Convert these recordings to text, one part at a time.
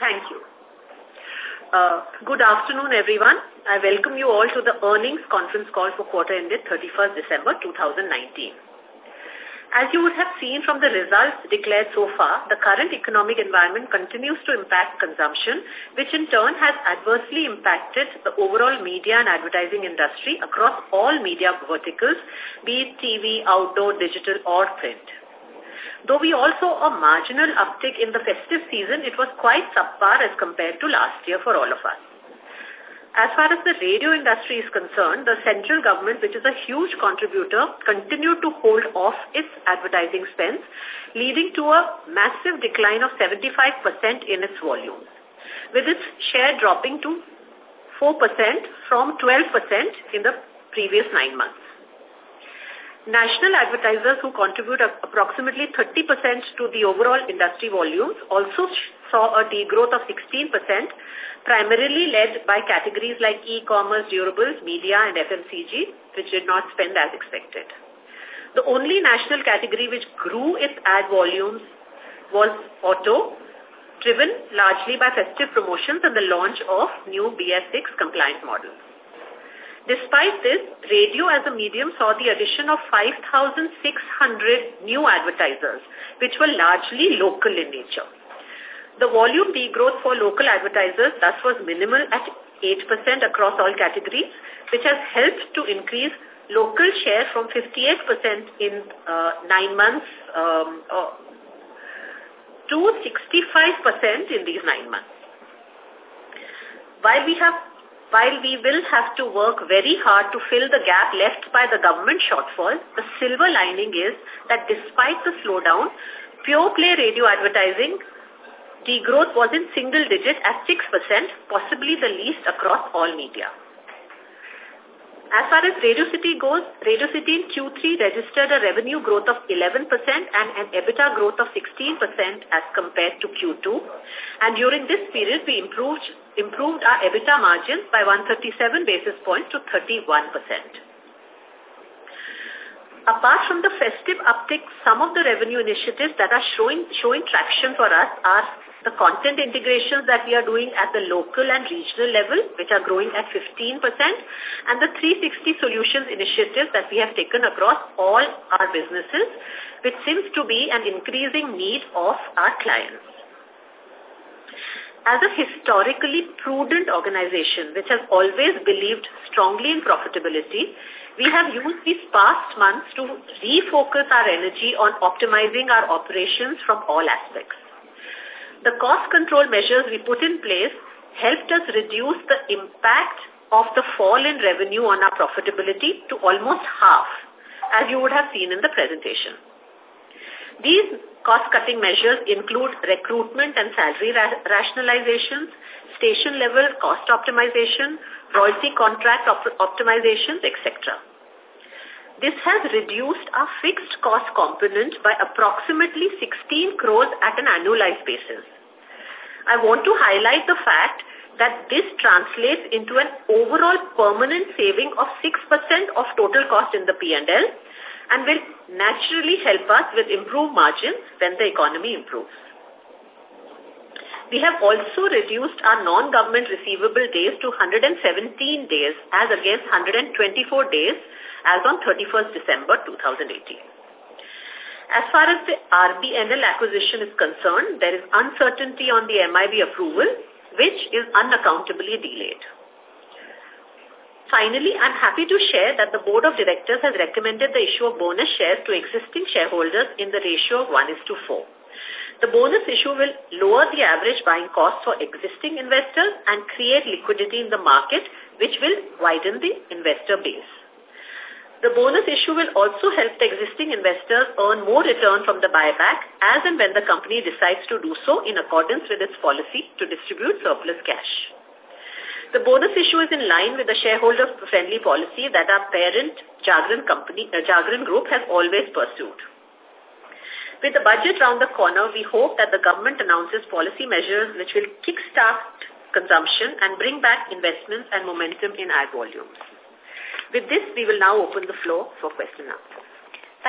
Thank you. Uh, good afternoon, everyone. I welcome you all to the earnings conference call for quarter ended 31st December 2019. As you would have seen from the results declared so far, the current economic environment continues to impact consumption, which in turn has adversely impacted the overall media and advertising industry across all media verticals, be it TV, outdoor, digital or print. Though we also a marginal uptick in the festive season, it was quite subpar as compared to last year for all of us. As far as the radio industry is concerned, the central government, which is a huge contributor, continued to hold off its advertising spends, leading to a massive decline of 75% in its volumes, with its share dropping to 4% from 12% in the previous nine months. National advertisers who contribute approximately 30% to the overall industry volumes also saw a degrowth of 16%, primarily led by categories like e-commerce, durables, media and FMCG, which did not spend as expected. The only national category which grew its ad volumes was auto, driven largely by festive promotions and the launch of new BS6 compliant models. Despite this, radio as a medium saw the addition of 5,600 new advertisers, which were largely local in nature. The volume degrowth for local advertisers thus was minimal at 8% across all categories, which has helped to increase local share from 58% in uh, nine months um, uh, to 65% in these nine months. While we have while we will have to work very hard to fill the gap left by the government shortfall, the silver lining is that despite the slowdown, pure play radio advertising degrowth was in single digit at 6%, possibly the least across all media. As far as Radio City goes, Radio City in Q3 registered a revenue growth of 11% and an EBITDA growth of 16% as compared to Q2. And during this period, we improved, improved our EBITDA margins by 137 basis points to 31%. Apart from the festive uptick, some of the revenue initiatives that are showing, showing traction for us are the content integrations that we are doing at the local and regional level, which are growing at 15%, and the 360 solutions initiatives that we have taken across all our businesses, which seems to be an increasing need of our clients. As a historically prudent organization which has always believed strongly in profitability, we have used these past months to refocus our energy on optimizing our operations from all aspects. The cost control measures we put in place helped us reduce the impact of the fall in revenue on our profitability to almost half, as you would have seen in the presentation. These cost-cutting measures include recruitment and salary ra rationalizations, station-level cost optimization, royalty contract op optimizations, etc. This has reduced our fixed cost component by approximately 16 crores at an annualized basis. I want to highlight the fact that this translates into an overall permanent saving of 6% of total cost in the P&L and will naturally help us with improved margins when the economy improves. We have also reduced our non-government receivable days to 117 days as against 124 days as on 31st December 2018. As far as the RBNL acquisition is concerned, there is uncertainty on the MIB approval, which is unaccountably delayed. Finally, I'm happy to share that the Board of Directors has recommended the issue of bonus shares to existing shareholders in the ratio of 1 is to 4. The bonus issue will lower the average buying cost for existing investors and create liquidity in the market, which will widen the investor base. The bonus issue will also help the existing investors earn more return from the buyback as and when the company decides to do so in accordance with its policy to distribute surplus cash. The bonus issue is in line with the shareholder-friendly policy that our parent Jagran company, uh, Jagran Group has always pursued. With the budget round the corner, we hope that the government announces policy measures which will kickstart consumption and bring back investments and momentum in ad volumes. With this, we will now open the floor for question and answer.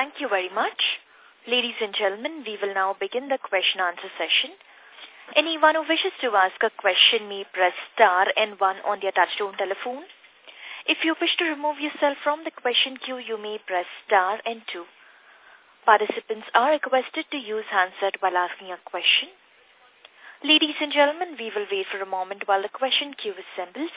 Thank you very much. Ladies and gentlemen, we will now begin the question answer session. Anyone who wishes to ask a question may press star and one on their touchtone telephone. If you wish to remove yourself from the question queue, you may press star and two. Participants are requested to use handset while asking a question. Ladies and gentlemen, we will wait for a moment while the question queue assembles.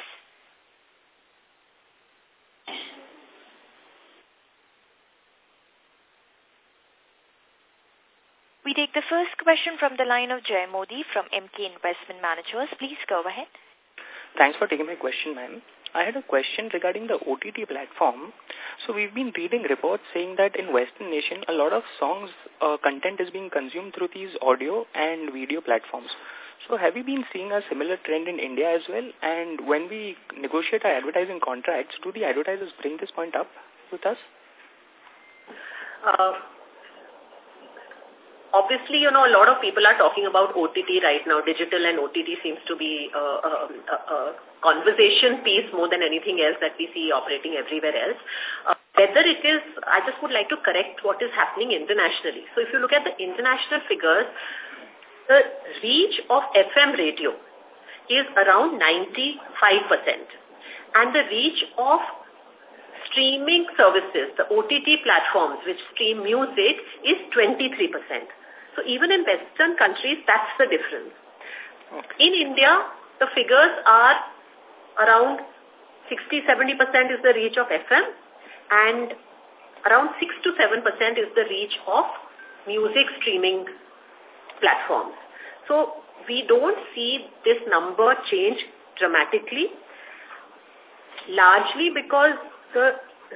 We take the first question from the line of Jay Modi from Emkay Investment Managers. Please go ahead. Thanks for taking my question, ma'am. I had a question regarding the OTT platform. So we've been reading reports saying that in Western nation, a lot of songs uh, content is being consumed through these audio and video platforms. So have you been seeing a similar trend in India as well? And when we negotiate our advertising contracts, do the advertisers bring this point up with us? Uh, obviously, you know, a lot of people are talking about OTT right now. Digital and OTT seems to be a, a, a conversation piece more than anything else that we see operating everywhere else. Uh, whether it is, I just would like to correct what is happening internationally. So if you look at the international figures, the reach of FM radio is around 95%. And the reach of streaming services, the OTT platforms which stream music is 23%. So even in Western countries, that's the difference. Okay. In India, the figures are around 60-70% is the reach of FM and around 6 to 7% is the reach of music streaming platforms. So we don't see this number change dramatically, largely because the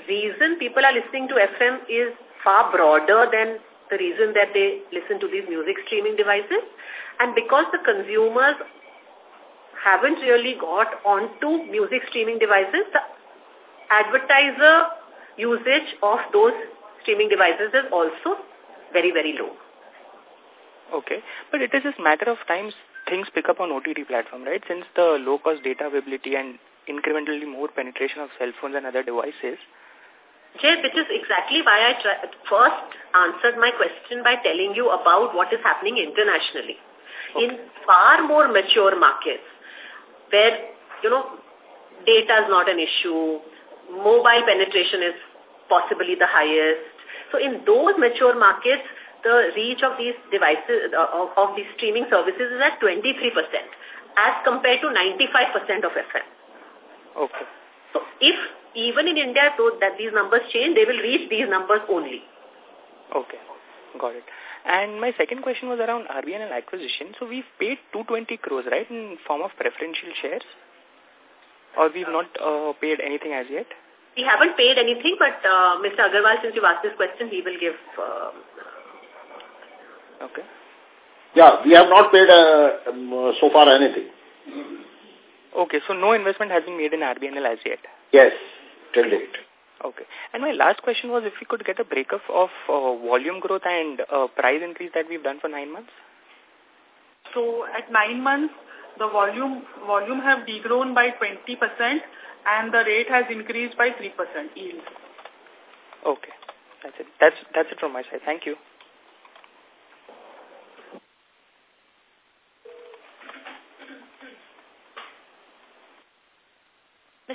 reason people are listening to FM is far broader than the reason that they listen to these music streaming devices. And because the consumers haven't really got onto music streaming devices, the advertiser usage of those streaming devices is also very, very low. Okay. But it is just matter of times things pick up on OTT platform, right? Since the low-cost data availability and incrementally more penetration of cell phones and other devices, Jay, which is exactly why I first answered my question by telling you about what is happening internationally. Okay. In far more mature markets, where, you know, data is not an issue, mobile penetration is possibly the highest. So in those mature markets, the reach of these devices, of, of these streaming services is at 23% as compared to 95% of FM. Okay. So if even in India, so that these numbers change, they will reach these numbers only. Okay, got it. And my second question was around RBNL acquisition. So we've paid 220 crores, right, in form of preferential shares? Or we've not uh, paid anything as yet? We haven't paid anything, but uh, Mr. Agarwal, since you've asked this question, he will give... Uh, okay. Yeah, we have not paid uh, um, so far anything. Okay, so no investment has been made in RBNL as yet? Yes till date. Okay. And my last question was if we could get a breakup of uh, volume growth and uh, price increase that we've done for nine months? So at nine months, the volume volume have degrown by 20% and the rate has increased by 3% yield. Okay. That's it. That's, that's it from my side. Thank you.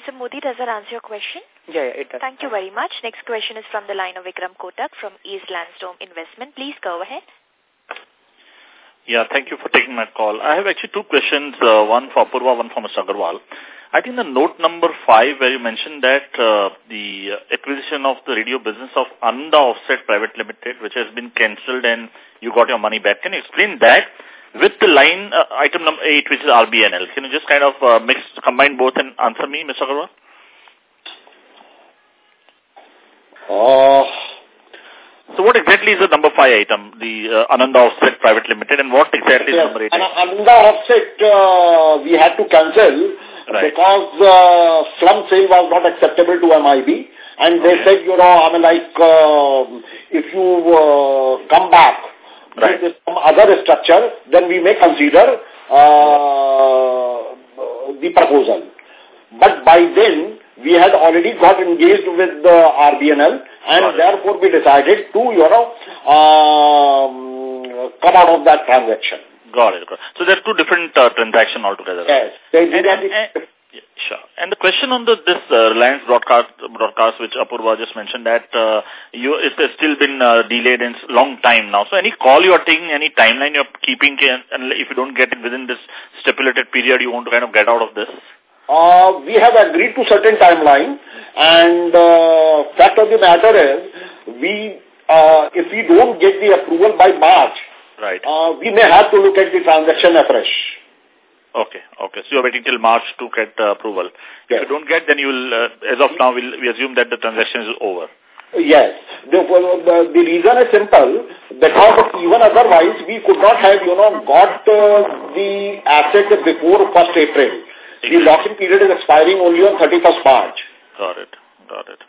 Mr. Modi, does that answer your question? Yeah, yeah, it does. Thank you very much. Next question is from the line of Vikram Kotak from East Lansdowne Investment. Please go ahead. Yeah, thank you for taking my call. I have actually two questions, uh, one for Purva, one for Mr. Agarwal. I think the note number five where you mentioned that uh, the acquisition of the radio business of Ananda Offset Private Limited, which has been cancelled and you got your money back. Can you explain that? With the line uh, item number 8, which is RBNL. Can you just kind of uh, mix, combine both and answer me, Mr. Agarwal? Uh, so what exactly is the number 5 item, the uh, Ananda Offset Private Limited, and what exactly yes, is number 8? Ananda Offset uh, we had to cancel right. because uh, slump sale was not acceptable to MIB. And they okay. said, you know, I mean, like, uh, if you uh, come back right. with some other structure, then we may consider uh, the proposal. But by then, we had already got engaged with the RBNL and therefore we decided to, you know, um, come out of that transaction. Got it. Got it. So there are two different uh, transactions altogether. Yes. And, and, and, yeah, sure. And the question on the, this uh, Reliance broadcast, broadcast, which Apurva just mentioned, that uh, you it has still been uh, delayed in long time now. So any call you are taking, any timeline you are keeping, and if you don't get it within this stipulated period, you want to kind of get out of this? Uh, we have agreed to certain timeline, and uh, fact of the matter is, we uh, if we don't get the approval by March, right, uh, we may have to look at the transaction afresh. Okay, okay. So you're waiting till March to get uh, approval. Yes. If you don't get, then you will, uh, as of now, we'll, we assume that the transaction is over. Yes. The, the, the reason is simple, because even otherwise we could not have, you know, got uh, the asset before 1st April. Exactly. The lock-in period is expiring only on 31st March. Got it, got it.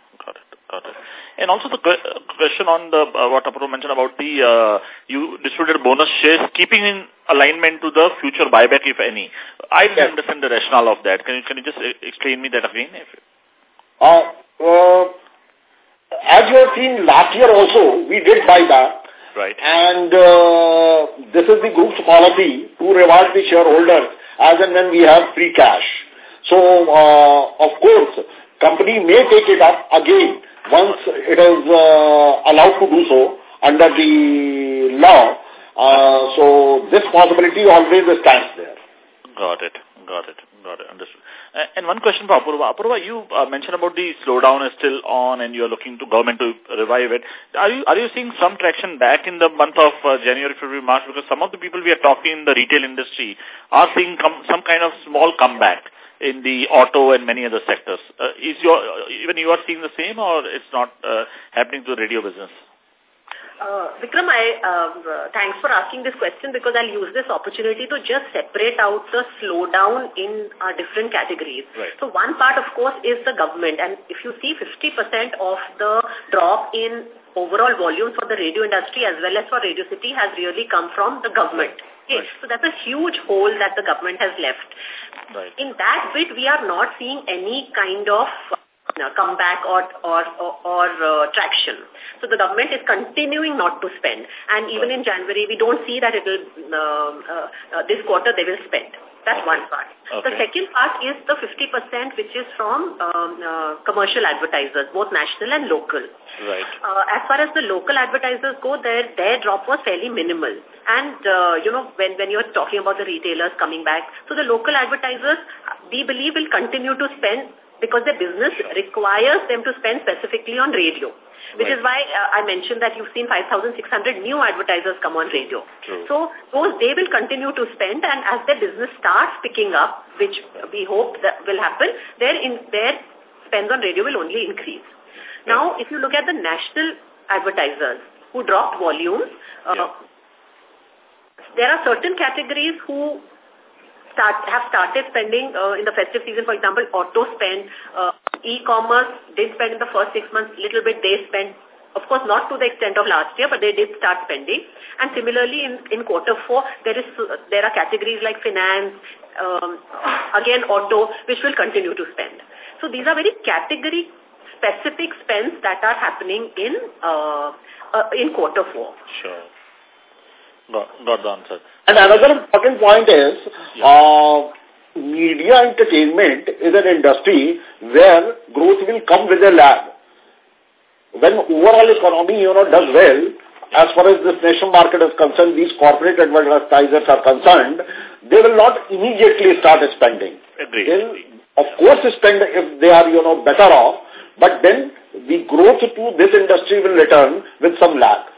And also the question on the uh, what Apurva mentioned about the uh, you distributed bonus shares, keeping in alignment to the future buyback, if any. I didn't yes. understand the rationale of that. Can you can you just explain me that again? If uh, uh, as you have seen last year also, we did buyback. Right. And uh, this is the group's policy to reward the shareholders as and when we have free cash. So, uh, of course, company may take it up again once it is uh, allowed to do so under the law. Uh, so this possibility always stands there. Got it. Got it. Got it. Understood. And one question for Apurva. Apurva, you uh, mentioned about the slowdown is still on and you are looking to government to revive it. Are you are you seeing some traction back in the month of uh, January, February, March? Because some of the people we are talking in the retail industry are seeing some kind of small comeback in the auto and many other sectors. Uh, is your even you are seeing the same, or it's not uh, happening to the radio business? Uh, Vikram, I, uh, thanks for asking this question because I'll use this opportunity to just separate out the slowdown in uh, different categories. Right. So one part, of course, is the government. And if you see 50% of the drop in overall volumes for the radio industry as well as for Radio City has really come from the government. Okay. Right. So that's a huge hole that the government has left. Right. In that bit, we are not seeing any kind of uh, comeback or or or, or traction. So the government is continuing not to spend, and even in January, we don't see that it will. Uh, uh, uh, this quarter, they will spend. That's one part. Okay. The second part is the 50% which is from um, uh, commercial advertisers, both national and local. Right. Uh, as far as the local advertisers go, their their drop was fairly minimal. And, uh, you know, when, when you're talking about the retailers coming back, so the local advertisers, we believe will continue to spend because their business requires them to spend specifically on radio. Which right. is why uh, I mentioned that you've seen 5,600 new advertisers come on radio. True. So those they will continue to spend and as their business starts picking up, which we hope that will happen, their, in, their spends on radio will only increase. Now, if you look at the national advertisers who dropped volumes, uh, yeah. there are certain categories who start have started spending uh, in the festive season, for example, auto spend, uh, e-commerce did spend in the first six months, little bit they spent, of course not to the extent of last year, but they did start spending. And similarly, in, in quarter four, there is there are categories like finance, um, again auto, which will continue to spend. So these are very category specific spends that are happening in uh, uh, in quarter four. Sure. Got, got the answer. And another important point is, yeah. uh, media entertainment is an industry where growth will come with a lag. When overall economy, you know, does well, as far as this national market is concerned, these corporate advertisers are concerned, they will not immediately start spending. Agreed. They'll, of course, spend if they are, you know, better off, but then the growth to this industry will return with some lag.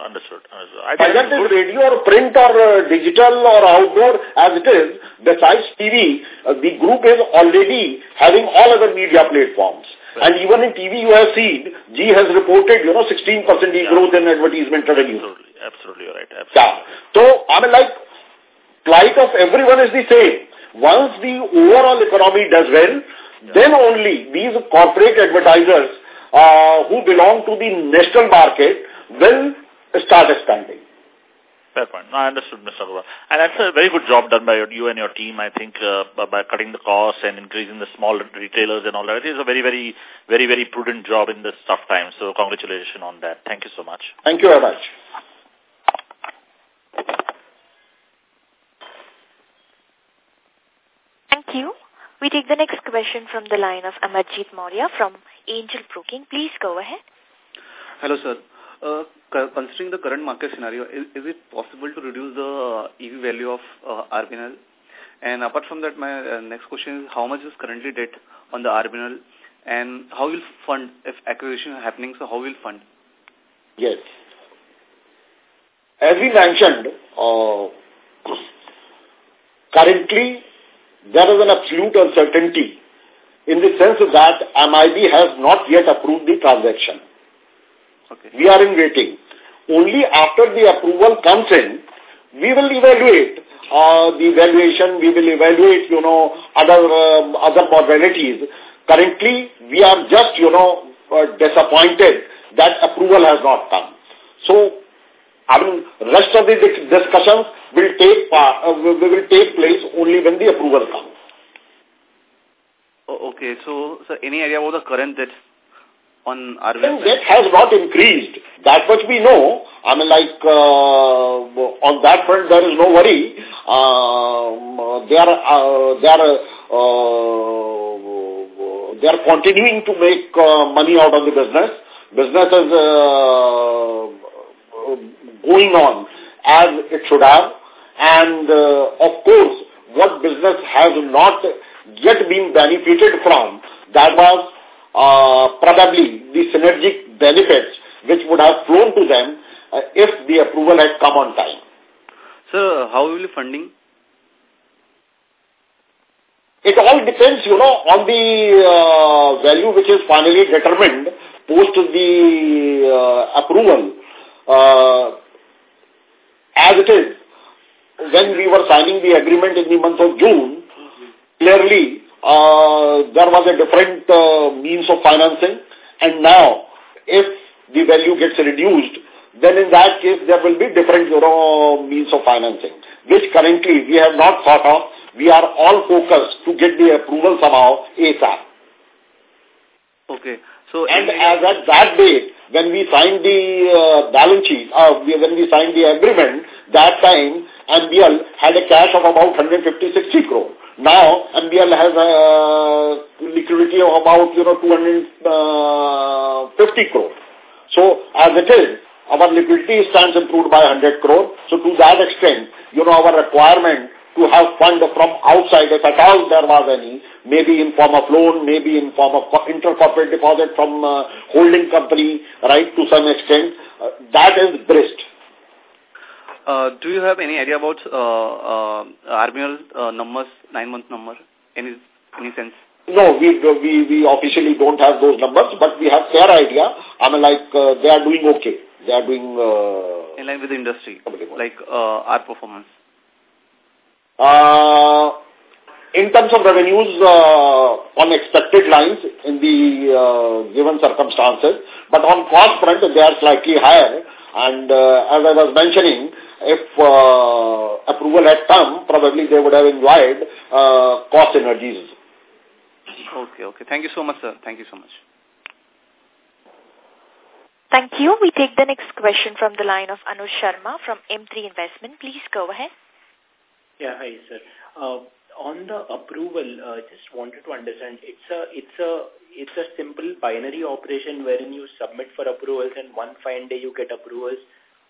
Understood. Understood. I Whether it is radio or print or uh, digital or outdoor as it is, besides TV, uh, the group is already having all other media platforms. Right. And even in TV you have seen, Zee has reported, you know, 16% growth in advertisement revenue. Absolutely. Absolutely right. Absolutely. Yeah. So, I mean like, plight of everyone is the same. Once the overall economy does well, yeah. then only these corporate advertisers uh, who belong to the national market will start expanding. Fair point. No, I understood, Mr. Agarwal. And that's a very good job done by you and your team, I think, uh, by cutting the costs and increasing the small retailers and all that. It is a very, very, very, very prudent job in this tough time. So congratulations on that. Thank you so much. Thank you very much. Thank you. We take the next question from the line of Amarjit Maurya from Angel Broking. Please go ahead. Hello, sir. Uh, considering the current market scenario, is, is it possible to reduce the uh, EV value of uh, RBNL? And apart from that, my uh, next question is how much is currently debt on the RBNL and how will fund if acquisition is happening, so how will fund? Yes. As we mentioned, uh, currently there is an absolute uncertainty in the sense that MIB has not yet approved the transaction. Okay. We are in waiting. Only after the approval comes in, we will evaluate uh, the valuation, we will evaluate, you know, other uh, other modalities. Currently, we are just, you know, uh, disappointed that approval has not come. So, I mean, rest of the discussions will take uh, will take place only when the approval comes. okay, so, so any idea about the current debt on our debt has not increased. That much we know. I mean, like, uh, on that front, there is no worry. Um, they are, uh, they are, uh, they are continuing to make uh, money out of the business. Business is uh, going on as it should have. And, uh, of course, what business has not yet been benefited from, that was uh, probably the synergic benefits which would have flown to them uh, if the approval had come on time. So, how will you funding? It all depends, you know, on the uh, value which is finally determined post the uh, approval. Uh, as it is, when we were signing the agreement in the month of June, clearly uh, there was a different uh, means of financing. And now, if the value gets reduced, then in that case there will be different you know, means of financing, which currently we have not thought of. We are all focused to get the approval somehow ASAP. Okay. So and as at that date, when we signed the uh, balance sheet, uh, when we signed the agreement, that time MBL had a cash of about 150-60 crore. Now, MBL has a liquidity of about, you know, 250 crore. So, as it is, our liquidity stands improved by 100 crore. So, to that extent, you know, our requirement to have fund from outside, if at all there was any, maybe in form of loan, maybe in form of intercorporate deposit from uh, holding company, right, to some extent, uh, that is brisk. Uh, do you have any idea about uh, uh, uh, numbers, nine-month number? Any any sense? No, we, we we officially don't have those numbers, but we have fair idea. I mean, like, uh, they are doing okay. They are doing... Uh, In line with the industry, like uh, our performance. Uh, in terms of revenues, uh, on expected lines in the uh, given circumstances, but on cost front, they are slightly higher. And uh, as I was mentioning, if uh, approval had come, probably they would have enjoyed uh, cost synergies. Okay, okay. Thank you so much, sir. Thank you so much. Thank you. We take the next question from the line of Anush Sharma from M3 Investment. Please go ahead. Yeah, hi, sir. Uh, on the approval, uh, just wanted to understand, it's a, it's a, it's a simple binary operation wherein you submit for approvals and one fine day you get approvals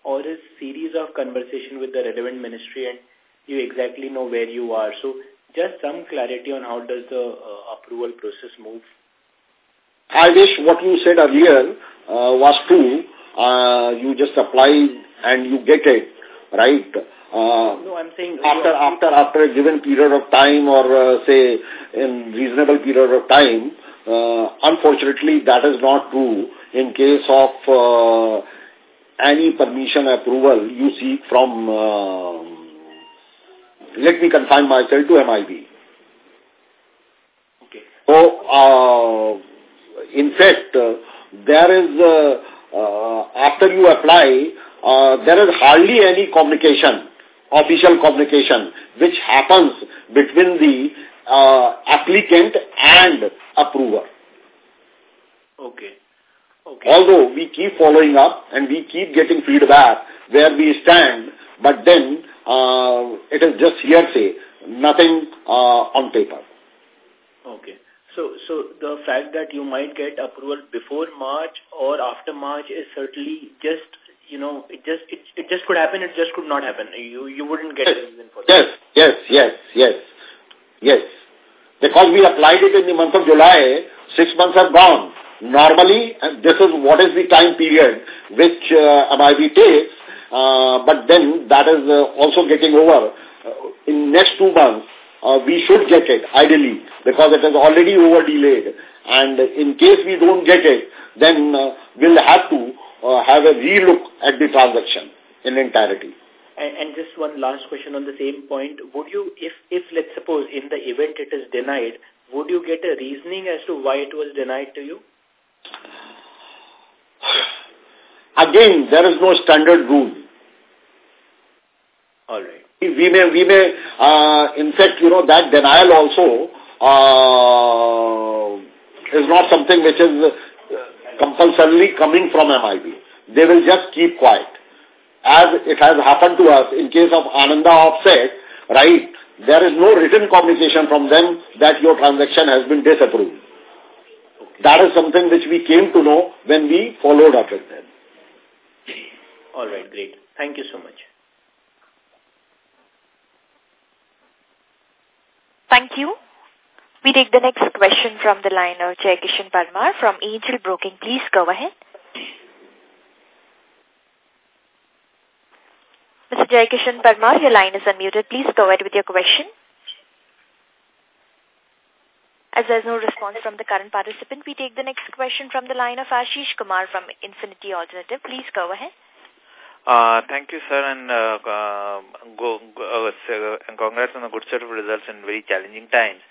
or a series of conversation with the relevant ministry and you exactly know where you are. So just some clarity on how does the uh, approval process move. I wish what you said earlier uh, was true. Uh, you just apply and you get it, right? Uh, no, I'm saying after after after a given period of time, or uh, say in reasonable period of time. Uh, unfortunately, that is not true in case of uh, any permission approval you seek from. Uh, let me confine myself to MIB. Okay. So, uh, in fact, uh, there is uh, uh, after you apply, uh, there is hardly any communication official communication which happens between the uh, applicant and approver. Okay. Okay. Although we keep following up and we keep getting feedback where we stand, but then uh, it is just hearsay, nothing uh, on paper. Okay. So, so the fact that you might get approval before March or after March is certainly just, you know, it just it, it just could happen. It just could not happen. You you wouldn't get yes. a reason for that. Yes, yes, yes, yes, yes. Because we applied it in the month of July, six months have gone. Normally, this is what is the time period which uh, MIB takes, uh, but then that is uh, also getting over. Uh, in next two months, uh, we should get it, ideally, because it is already over delayed. And in case we don't get it, then uh, we'll have to uh, have a relook at the transaction in entirety. And, and just one last question on the same point. Would you, if, if let's suppose in the event it is denied, would you get a reasoning as to why it was denied to you? Again, there is no standard rule. All right we may, we may, uh, in fact, you know, that denial also uh, is not something which is compulsorily coming from MIB. They will just keep quiet. As it has happened to us in case of Ananda offset, right, there is no written communication from them that your transaction has been disapproved. That is something which we came to know when we followed up with them. All right, great. Thank you so much. Thank you. We take the next question from the line of Jaykishan Parmar from Angel Broking. Please go ahead. Mr. Jaykishan Parmar, your line is unmuted. Please go ahead with your question. As there is no response from the current participant, we take the next question from the line of Ashish Kumar from Infinity Alternative. Please go ahead. Uh, thank you, sir, and uh, uh, go, go, uh, and congrats on a good set of results in very challenging times.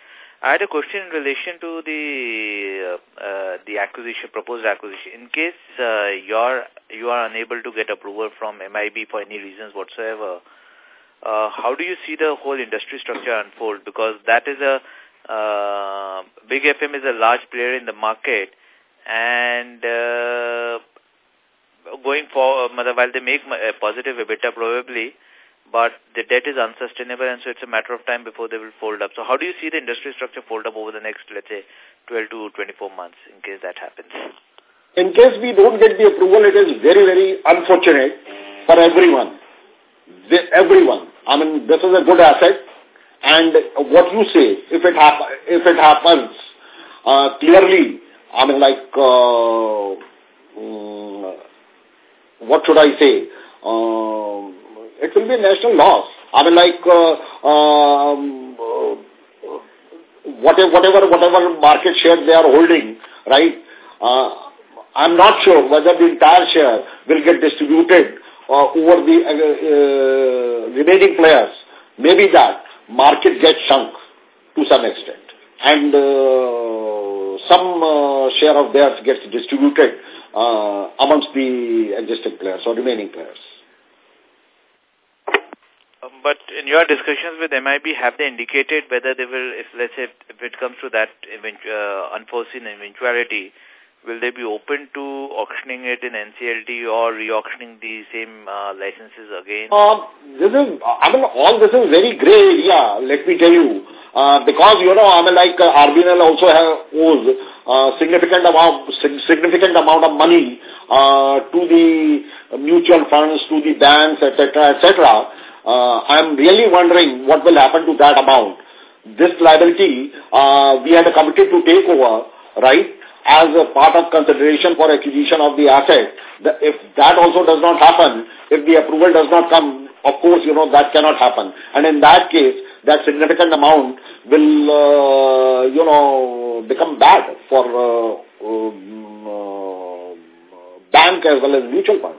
I had a question in relation to the uh, uh, the acquisition, proposed acquisition. In case uh, you're you are unable to get approval from MIB for any reasons whatsoever, uh, how do you see the whole industry structure unfold? Because that is a uh, Big FM is a large player in the market, and uh, going for, uh, while they make a positive EBITDA probably, but the debt is unsustainable and so it's a matter of time before they will fold up. So how do you see the industry structure fold up over the next, let's say, 12 to 24 months in case that happens? In case we don't get the approval, it is very, very unfortunate for everyone. The, everyone. I mean, this is a good asset. And what you say, if it, hap if it happens, uh, clearly, I mean, like, uh, um, what should I say? Uh, it will be a national loss. I mean, like, uh, um, uh, whatever, whatever, whatever market share they are holding, right? Uh, I'm not sure whether the entire share will get distributed uh, over the uh, uh, remaining players. Maybe that market gets sunk to some extent. And uh, some uh, share of theirs gets distributed amongst the existing players or remaining players. Um, but in your discussions with MIB, have they indicated whether they will, if let's say, if it comes to that uh, unforeseen eventuality, will they be open to auctioning it in NCLT or re-auctioning the same uh, licenses again? Uh, this is, I mean, all this is very gray area, let me tell you. Uh, because, you know, I mean, like, uh, RBNL also have, owes uh, significant amount, significant amount of money uh, to the mutual funds, to the banks, etc., etc. Uh, I'm really wondering what will happen to that amount. This liability, uh, we had committed to take over, right? as a part of consideration for acquisition of the asset. The, if that also does not happen, if the approval does not come, of course, you know, that cannot happen. And in that case, that significant amount will, uh, you know, become bad for uh, um, uh, bank as well as mutual fund.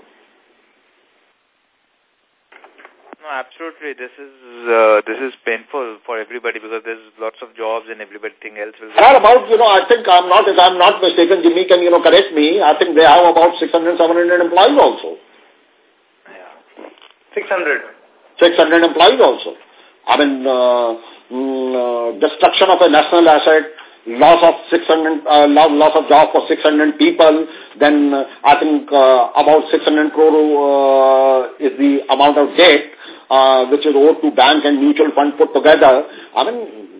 No, absolutely. This is uh, this is painful for everybody because there's lots of jobs and everything else will. There are about you know I think I'm not if I'm not mistaken, Jimmy can you know correct me. I think they have about 600 700 employees also. Yeah, 600. 600 employees also. I mean, uh, mm, uh, destruction of a national asset, loss of 600, uh, loss of job for 600 people, then uh, I think uh, about 600 crore uh, is the amount of debt uh, which is owed to bank and mutual fund put together. I mean,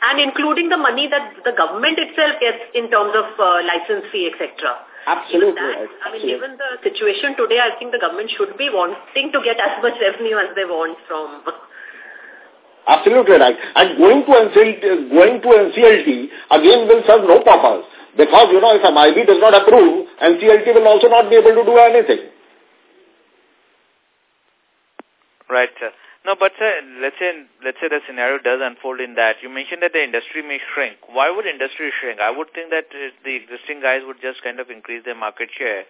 and including the money that the government itself gets in terms of uh, license fee, etc. Absolutely. That, I mean, Absolutely. given the situation today, I think the government should be wanting to get as much revenue as they want from. Absolutely right. And going to NCLT, going to NCLT again will serve no purpose. Because, you know, if MIB does not approve, NCLT will also not be able to do anything. Right, sir. No, but sir, let's say let's say the scenario does unfold in that. You mentioned that the industry may shrink. Why would industry shrink? I would think that uh, the existing guys would just kind of increase their market share.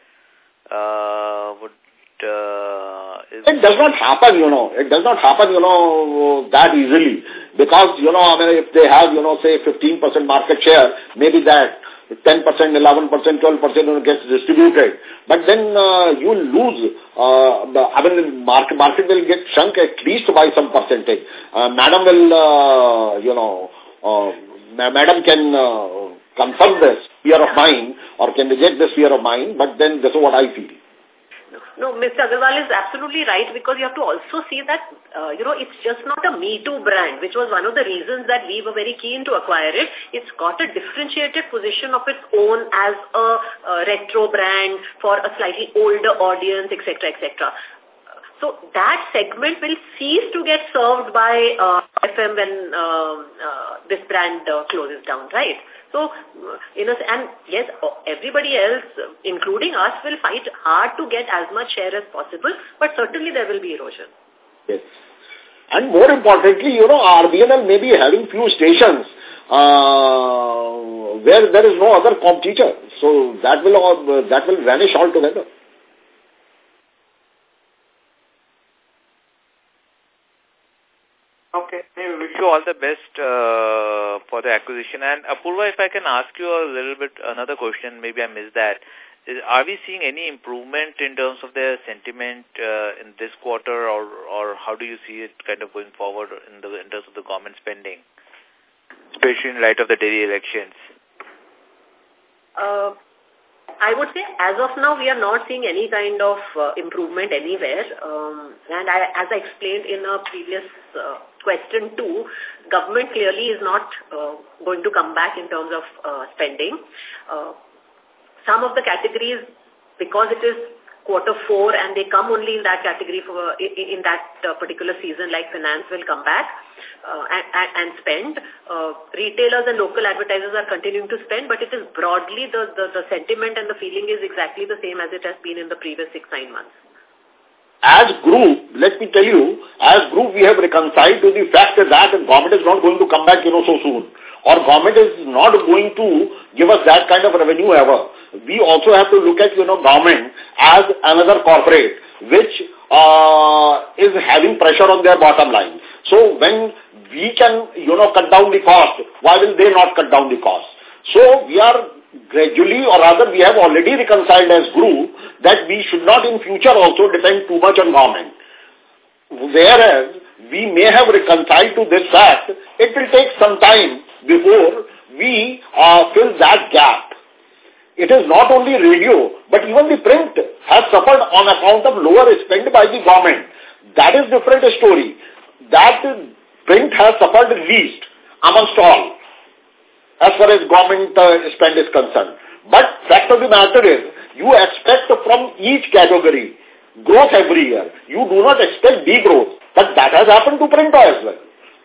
Uh, would uh, It does not happen, you know. It does not happen, you know, that easily. Because, you know, I mean, if they have, you know, say 15% market share, maybe that 10%, 11%, 12% you know, gets distributed. But then uh, you lose, uh, the, I mean, market, market will get shrunk at least by some percentage. Uh, madam will, uh, you know, uh, ma madam can uh, confirm this fear of mine or can reject this fear of mine, but then this is what I feel. No, Mr. Agarwal is absolutely right because you have to also see that, uh, you know, it's just not a Me Too brand, which was one of the reasons that we were very keen to acquire it. It's got a differentiated position of its own as a, a retro brand for a slightly older audience, etc., etc. So that segment will cease to get served by uh, FM when uh, uh, this brand uh, closes down, right? So, you know, and yes, everybody else, including us, will fight hard to get as much share as possible, but certainly there will be erosion. Yes. And more importantly, you know, RBNL may be having few stations uh, where there is no other competitor. So that will all, that will vanish altogether. Okay. We wish you all the best uh, for the acquisition. And Apurva, if I can ask you a little bit another question, maybe I missed that. Is, are we seeing any improvement in terms of their sentiment uh, in this quarter, or or how do you see it kind of going forward in the in terms of the government spending, especially in light of the Delhi elections? Uh, I would say as of now we are not seeing any kind of uh, improvement anywhere. Um, and I, as I explained in a previous uh, question two, government clearly is not uh, going to come back in terms of uh, spending. Uh, some of the categories, because it is quarter four and they come only in that category for in that uh, particular season like finance will come back uh, and, and spend. Uh, retailers and local advertisers are continuing to spend but it is broadly the, the, the sentiment and the feeling is exactly the same as it has been in the previous six, nine months. As group, let me tell you, as group we have reconciled to the fact that the government is not going to come back, you know, so soon. Or government is not going to give us that kind of revenue ever. We also have to look at, you know, government as another corporate which uh, is having pressure on their bottom line. So when we can, you know, cut down the cost, why will they not cut down the cost? So we are gradually or rather we have already reconciled as group that we should not in future also depend too much on government. Whereas we may have reconciled to this fact, it will take some time before we uh, fill that gap. It is not only radio, but even the print has suffered on account of lower spend by the government. That is different story. That print has suffered least amongst all as far as government uh, spend is concerned. But fact of the matter is, you expect from each category growth every year. You do not expect degrowth. But that has happened to print as well.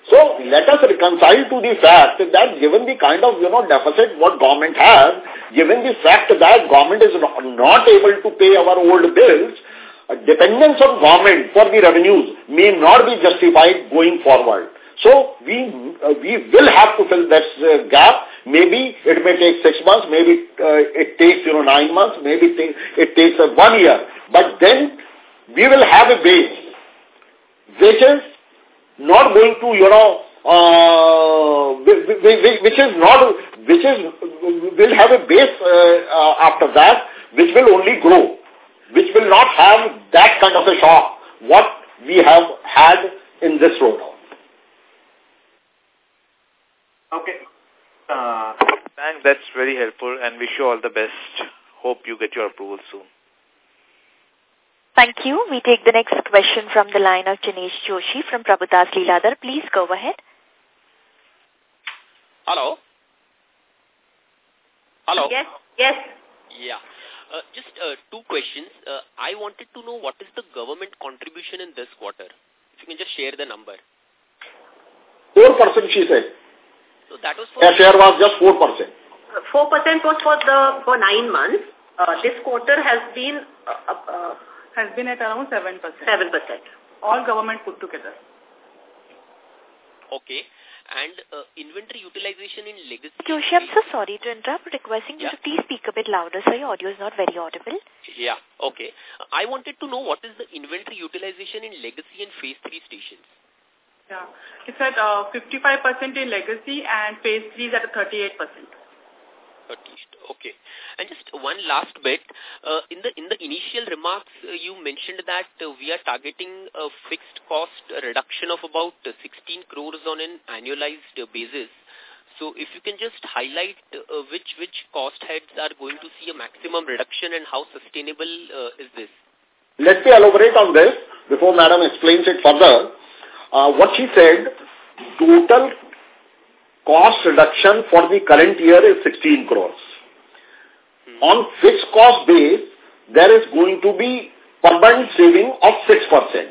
So let us reconcile to the fact that given the kind of, you know, deficit what government has, given the fact that government is not able to pay our old bills, dependence on government for the revenues may not be justified going forward. So we uh, we will have to fill that uh, gap. Maybe it may take six months, maybe uh, it takes you know nine months, maybe it, it takes uh, one year. But then we will have a base which is not going to you know uh, which is not which is will have a base uh, uh, after that which will only grow, which will not have that kind of a shock what we have had in this road. Okay. Uh, thanks. That's very helpful and wish you all the best. Hope you get your approval soon. Thank you. We take the next question from the line of Jinesh Joshi from Prabhudas Lilladher. Please go ahead. Hello? Hello? Yes, yes. Yeah. Uh, just uh, two questions. Uh, I wanted to know what is the government contribution in this quarter. If you can just share the number. 4% she said. So that was for... Her share was just 4%. 4% was for the for nine months. Uh, this quarter has been uh, uh, has been at around 7%. 7%. All government put together. Okay. And uh, inventory utilization in legacy... Joshi, I'm so sorry to interrupt, requesting Yeah. you to please speak a bit louder, sir. Your audio is not very audible. Yeah, okay. I wanted to know what is the inventory utilization in legacy and phase 3 stations. Yeah. It's at uh, 55% in legacy and phase 3 is at 38%. At least. Okay. And just one last bit. Uh, in the in the initial remarks, uh, you mentioned that uh, we are targeting a fixed cost reduction of about uh, 16 crores on an annualized uh, basis. So if you can just highlight uh, which which cost heads are going to see a maximum reduction and how sustainable uh, is this? Let me elaborate on this before Madam explains it further. Uh, what she said, total cost reduction for the current year is 16 crores. On fixed cost base, there is going to be permanent saving of 6%,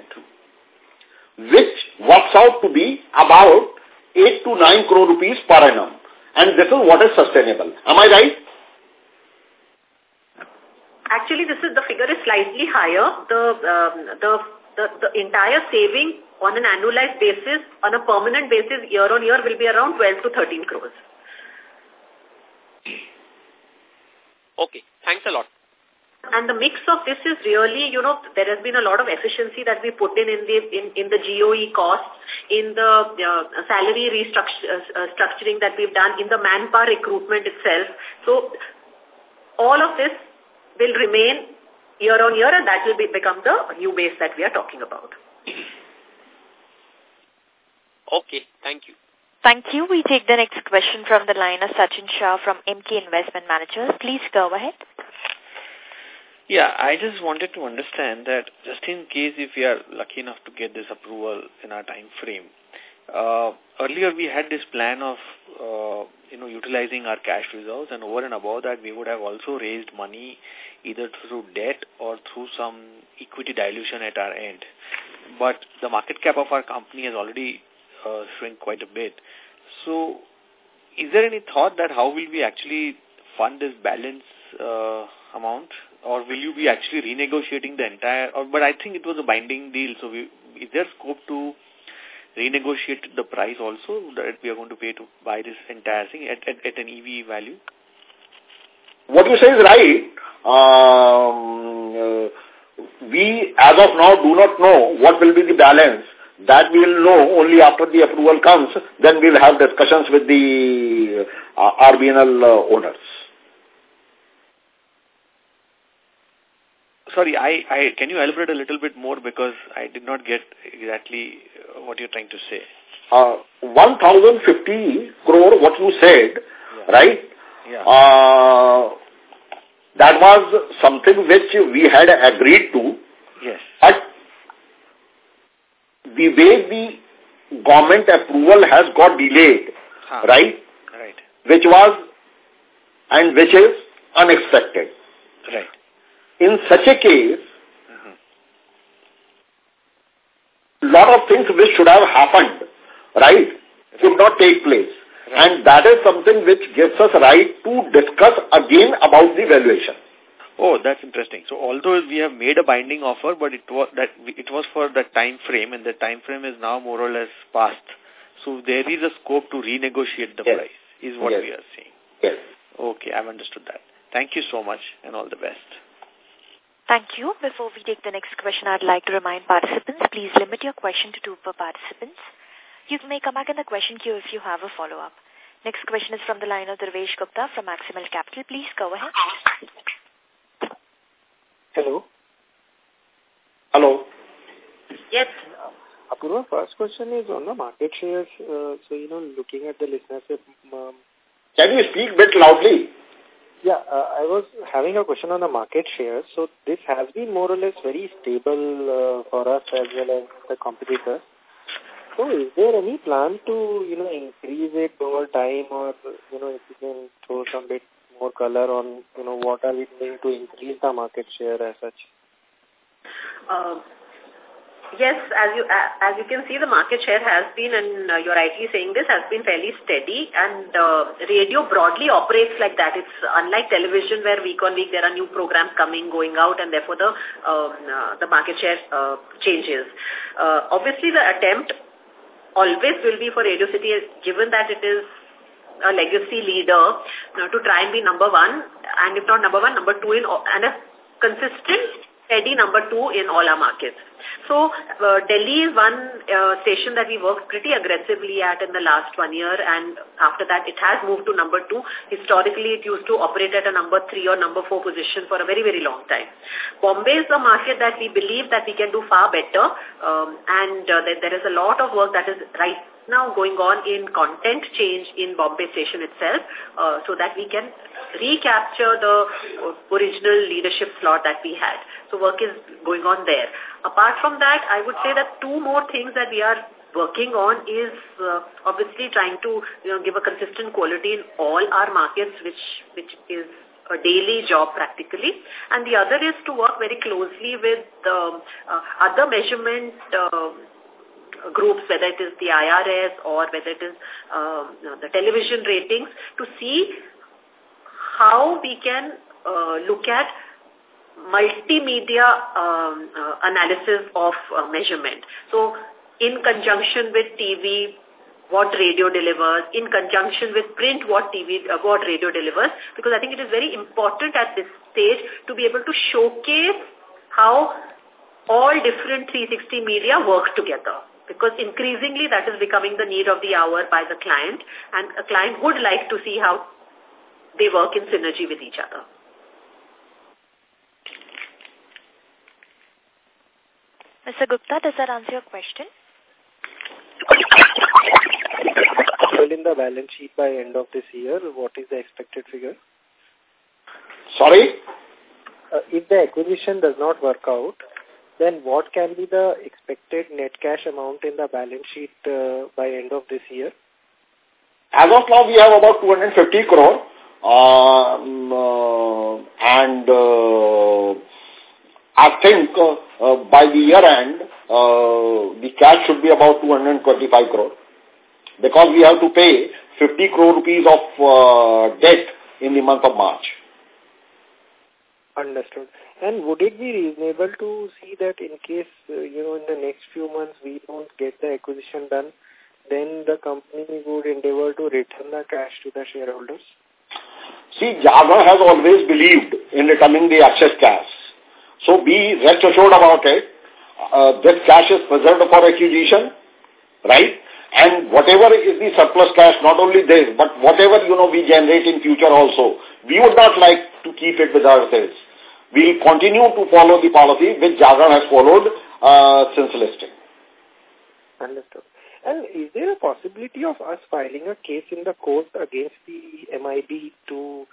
which works out to be about 8 to 9 crore rupees per annum. And this is what is sustainable. Am I right? Actually, this is the figure is slightly higher. The, um, the, the, the entire saving on an annualized basis, on a permanent basis, year on year, will be around 12 to 13 crores. Okay. Thanks a lot. And the mix of this is really, you know, there has been a lot of efficiency that we put in in the in, in the GOE costs, in the uh, salary restructuring uh, that we've done, in the manpower recruitment itself. So all of this will remain year on year and that will be, become the new base that we are talking about. Okay. Thank you. Thank you. We take the next question from the line of Sachin Shah from Emkay Investment Managers. Please go ahead. Yeah, I just wanted to understand that just in case if we are lucky enough to get this approval in our time frame, uh, earlier we had this plan of, uh, you know, utilizing our cash reserves and over and above that we would have also raised money either through debt or through some equity dilution at our end. But the market cap of our company has already uh, shrink quite a bit. So is there any thought that how will we actually fund this balance uh, amount or will you be actually renegotiating the entire, or, but I think it was a binding deal, so we, is there scope to renegotiate the price also that we are going to pay to buy this entire thing at, at, at an EV value? What you say is right. Um, uh, we, as of now, do not know what will be the balance. That we will know only after the approval comes. Then we'll have discussions with the uh, RBNL uh, owners. Sorry, I, I can you elaborate a little bit more because I did not get exactly uh, what you're trying to say. Uh, 1,050 crore, what you said, Yeah. right? Yeah. Uh, that was something which we had agreed to, yes. but the way the government approval has got delayed, Huh. right, Right. which was and which is unexpected. Right. In such a case, Mhm. lot of things which should have happened, right, could not take place. Right. And that is something which gives us right to discuss again about the valuation. Oh, that's interesting. So although we have made a binding offer, but it was that it was for the time frame, and the time frame is now more or less past. So there is a scope to renegotiate the Yes. price, is what Yes. we are saying. Yes. Okay, I've understood that. Thank you so much, and all the best. Thank you. Before we take the next question, I'd like to remind participants, please limit your question to two per participants. You may come back in the question queue if you have a follow-up. Next question is from the line of Darvesh Gupta from Maximal Capital. Please go ahead. Hello. Hello. Yes. Apurva, first question is on the market shares. Uh, so, you know, looking at the listenership, um, Can you speak a bit loudly? yeah, uh, I was having a question on the market shares. So, this has been more or less very stable uh, for us as well as the competitors. So, is there any plan to, you know, increase it over time time or, you know, if you can throw some bit more color on, you know, what are we doing to increase the market share as such? Uh, Yes, as you as you can see, the market share has been, and uh, you're rightly saying this, has been fairly steady. And uh, radio broadly operates like that. It's unlike television where week on week there are new programs coming, going out, and therefore the um, uh, the market share uh, changes. Uh, obviously, the attempt always will be for Radio City, given that it is a legacy leader, to try and be number one, and if not number one, number two in and a consistent steady number two in all our markets. So uh, Delhi is one uh, station that we worked pretty aggressively at in the last one year and after that it has moved to number two. Historically it used to operate at a number three or number four position for a very, very long time. Bombay is a market that we believe that we can do far better um, and uh, there is a lot of work that is right now going on in content change in Bombay station itself uh, so that we can recapture the original leadership slot that we had. So work is going on there. Apart from that, I would say that two more things that we are working on is uh, obviously trying to you know give a consistent quality in all our markets which which is a daily job practically and the other is to work very closely with um, uh, other measurement uh, groups, whether it is the IRS or whether it is uh, the television ratings, to see how we can uh, look at multimedia um, uh, analysis of uh, measurement. So, in conjunction with TV, what radio delivers, in conjunction with print, what TV, uh, what radio delivers, because I think it is very important at this stage to be able to showcase how all different 360 media work together because increasingly that is becoming the need of the hour by the client and a client would like to see how they work in synergy with each other. Mr. Gupta, does that answer your question? Well, in the balance sheet by end of this year, what is the expected figure? Sorry? Uh, if the acquisition does not work out, then what can be the expected net cash amount in the balance sheet uh, by end of this year? As of now, we have about 250 crore. Um, uh, and uh, I think uh, uh, by the year end, uh, the cash should be about 225 crore. Because we have to pay 50 crore rupees of uh, debt in the month of March. Understood. And would it be reasonable to see that in case, uh, you know, in the next few months we don't get the acquisition done, then the company would endeavor to return the cash to the shareholders? See, Jagran has always believed in returning the excess cash. So be rest assured about it. Uh, this cash is preserved for acquisition, right? And whatever is the surplus cash, not only this, but whatever, you know, we generate in future also, we would not like to keep it with ourselves we will continue to follow the policy which Jagran has followed uh, since listing. Understood. And is there a possibility of us filing a case in the court against the MIB to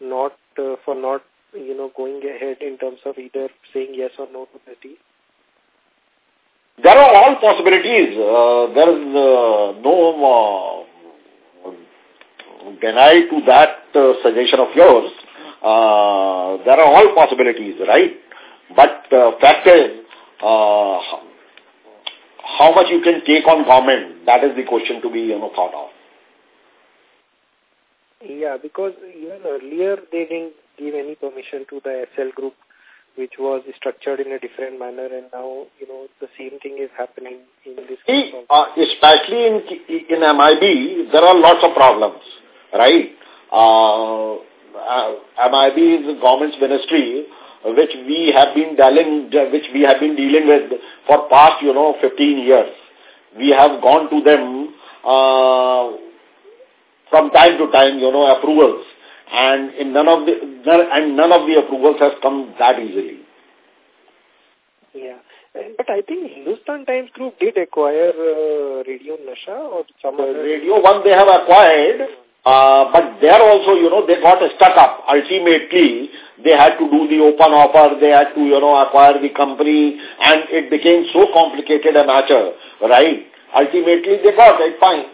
not, uh, for not, you know, going ahead in terms of either saying yes or no to the deal? There are all possibilities. Uh, there is uh, no uh, deny to that uh, suggestion of yours uh, there are all possibilities, right? But uh, fact is, uh, how much you can take on government, that is the question to be, you know, thought of. Yeah, because even earlier they didn't give any permission to the SL group, which was structured in a different manner, and now, you know, the same thing is happening in this See, uh, especially in, in MIB, there are lots of problems, right? Uh, uh, MIB is the government's ministry, which we have been dealing, which we have been dealing with for past, you know, 15 years. We have gone to them uh, from time to time, you know, approvals, and in none of the and none of the approvals has come that easily. Yeah. But I think Hindustan Times Group did acquire uh, Radio Nasha or some the Radio One they have acquired, uh, but there also, you know, they got stuck up. Ultimately, they had to do the open offer, they had to, you know, acquire the company, and it became so complicated a matter, right? Ultimately, they got it, fine.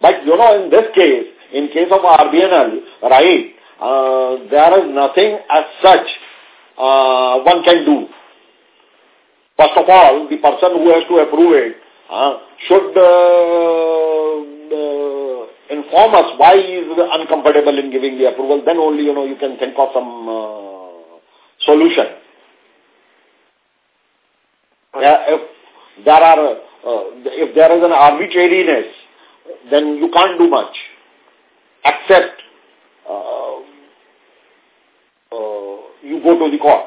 But, you know, in this case, in case of RBNL, right, uh, there is nothing as such uh, one can do. First of all, the person who has to approve it uh, should uh, uh, inform us why he is uncomfortable in giving the approval. Then only, you know, you can think of some uh, solution. Yeah, if there are, uh, if there is an arbitrariness, then you can't do much, except uh, uh, you go to the court,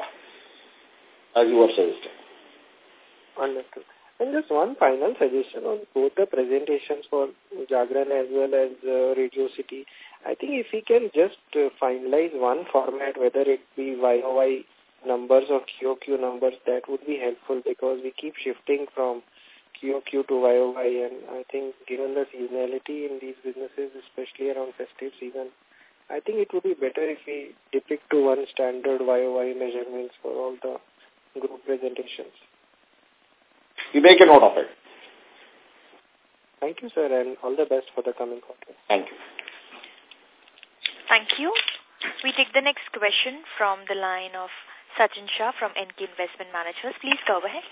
as you were suggesting. Understood. And just one final suggestion on both the presentations for Jagran as well as uh, Radio City. I think if we can just uh, finalize one format, whether it be YOY numbers or QOQ numbers, that would be helpful because we keep shifting from QOQ to YOY and I think given the seasonality in these businesses, especially around festive season, I think it would be better if we depict to one standard YOY measurements for all the group presentations. You make a note of it. Thank you, sir, and all the best for the coming quarter. Thank you. Thank you. We take the next question from the line of Sachin Shah from Emkay Investment Managers. Please go ahead.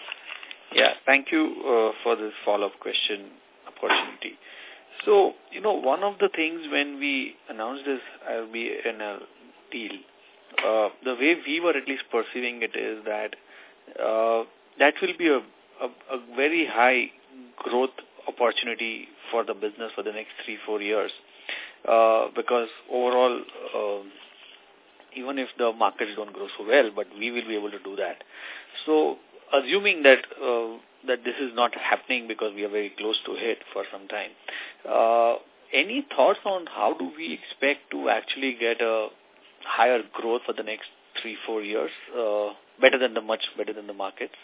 Yeah, thank you uh, for this follow-up question opportunity. So, you know, one of the things when we announced this RBNL deal, uh, the way we were at least perceiving it is that uh, that will be a a, a very high growth opportunity for the business for the next three, four years. Uh, because overall, uh, even if the markets don't grow so well, but we will be able to do that. So, assuming that uh, that this is not happening because we are very close to it for some time, uh, any thoughts on how do we expect to actually get a higher growth for the next three, four years, uh, better than the much better than the markets?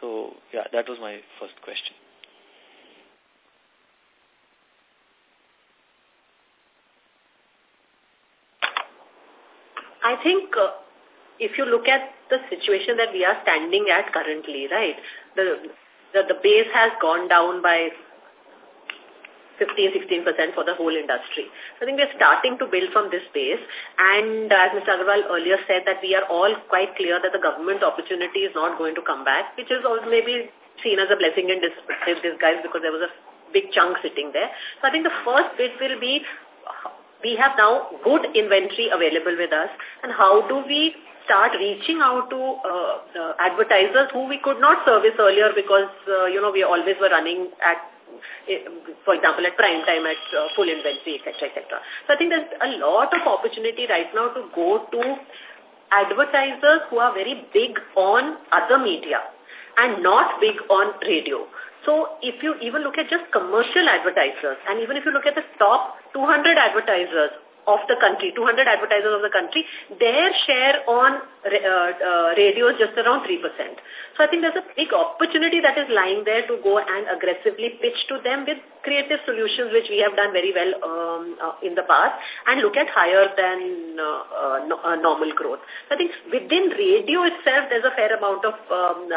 So, yeah, that was my first question. I think uh, if you look at the situation that we are standing at currently, right, the, the, the base has gone down by 15-16% for the whole industry. So I think we're starting to build from this base. And as Mr. Agarwal earlier said, that we are all quite clear that the government opportunity is not going to come back, which is also maybe seen as a blessing in disguise because there was a big chunk sitting there. So I think the first bit will be we have now good inventory available with us and how do we start reaching out to uh, uh, advertisers who we could not service earlier because, uh, you know, we always were running at for example, at prime time, at uh, full inventory, etc., etc. So I think there's a lot of opportunity right now to go to advertisers who are very big on other media and not big on radio. So if you even look at just commercial advertisers, and even if you look at the top 200 advertisers of the country, 200 advertisers of the country, their share on uh, uh, radio is just around 3%. So I think there's a big opportunity that is lying there to go and aggressively pitch to them with creative solutions which we have done very well um, uh, in the past and look at higher than uh, uh, uh, normal growth. So I think within radio itself there's a fair amount of um,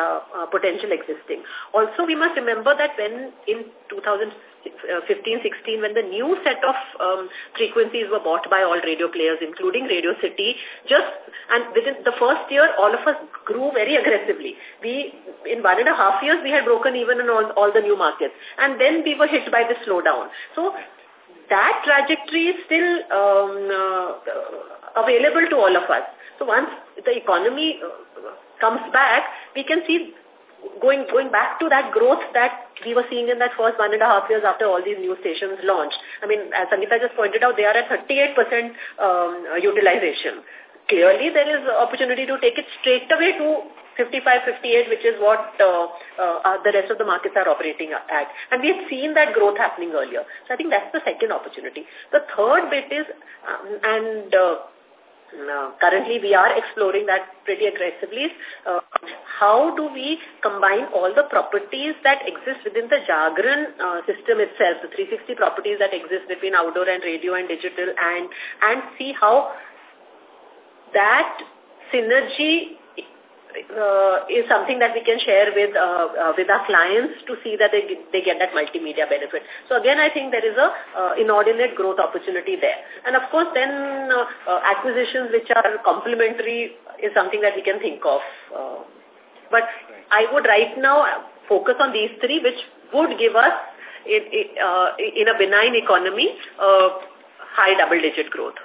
potential existing. Also we must remember that when in 2000 15, 16, when the new set of um, frequencies were bought by all radio players, including Radio City, just, and within the first year, all of us grew very aggressively. We, in one and a half years, we had broken even in all, all the new markets. And then we were hit by the slowdown. So, that trajectory is still um, uh, available to all of us. So once the economy uh, comes back, we can see going going back to that growth that we were seeing in that first one and a half years after all these new stations launched. I mean, as Sangeeta just pointed out, they are at 38% um, utilization. Clearly, there is opportunity to take it straight away to 55, 58, which is what uh, uh, the rest of the markets are operating at. And we have seen that growth happening earlier. So I think that's the second opportunity. The third bit is, um, and uh, uh, currently we are exploring that pretty aggressively. Uh, how do we combine all the properties that exist within the Jagran uh, system itself, the 360 properties that exist between outdoor and radio and digital and, and see how that synergy uh, is something that we can share with uh, uh, with our clients to see that they they get that multimedia benefit. So again, I think there is a uh, inordinate growth opportunity there. And of course, then uh, uh, acquisitions which are complementary is something that we can think of. Uh, but I would right now focus on these three, which would give us in, uh, in a benign economy uh, high double-digit growth.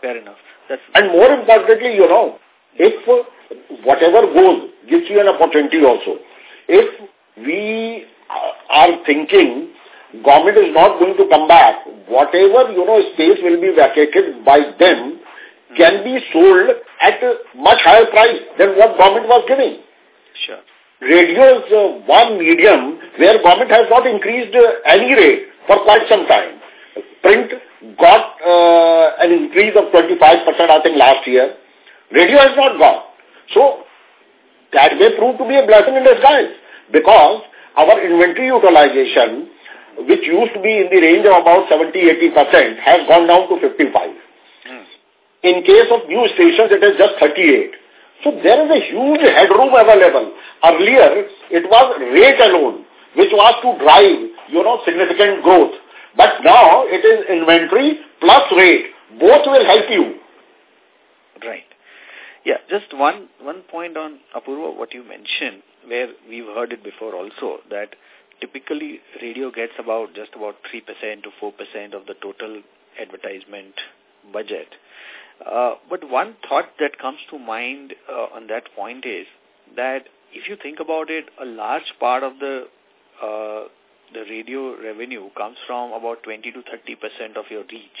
Fair enough. That's and more importantly, you know, if whatever goes gives you an opportunity also. If we are thinking government is not going to come back, whatever, you know, space will be vacated by them can be sold at a much higher price than what government was giving. Sure. Radio is uh, one medium where government has not increased uh, any rate for quite some time. Print got uh, an increase of 25% I think last year. Radio has not gone. So that may prove to be a blessing in disguise because our inventory utilization, which used to be in the range of about 70-80%, has gone down to 55. Hmm. In case of new stations, it is just 38. So there is a huge headroom available. Earlier, it was rate alone, which was to drive, you know, significant growth. But now it is inventory plus rate. Both will help you. Right. Yeah, just one one point on Apurva, what you mentioned, where we've heard it before also, that typically radio gets about just about 3% to 4% of the total advertisement budget. Uh, but one thought that comes to mind uh, on that point is that if you think about it, a large part of the uh, the radio revenue comes from about 20 to 30 percent of your reach.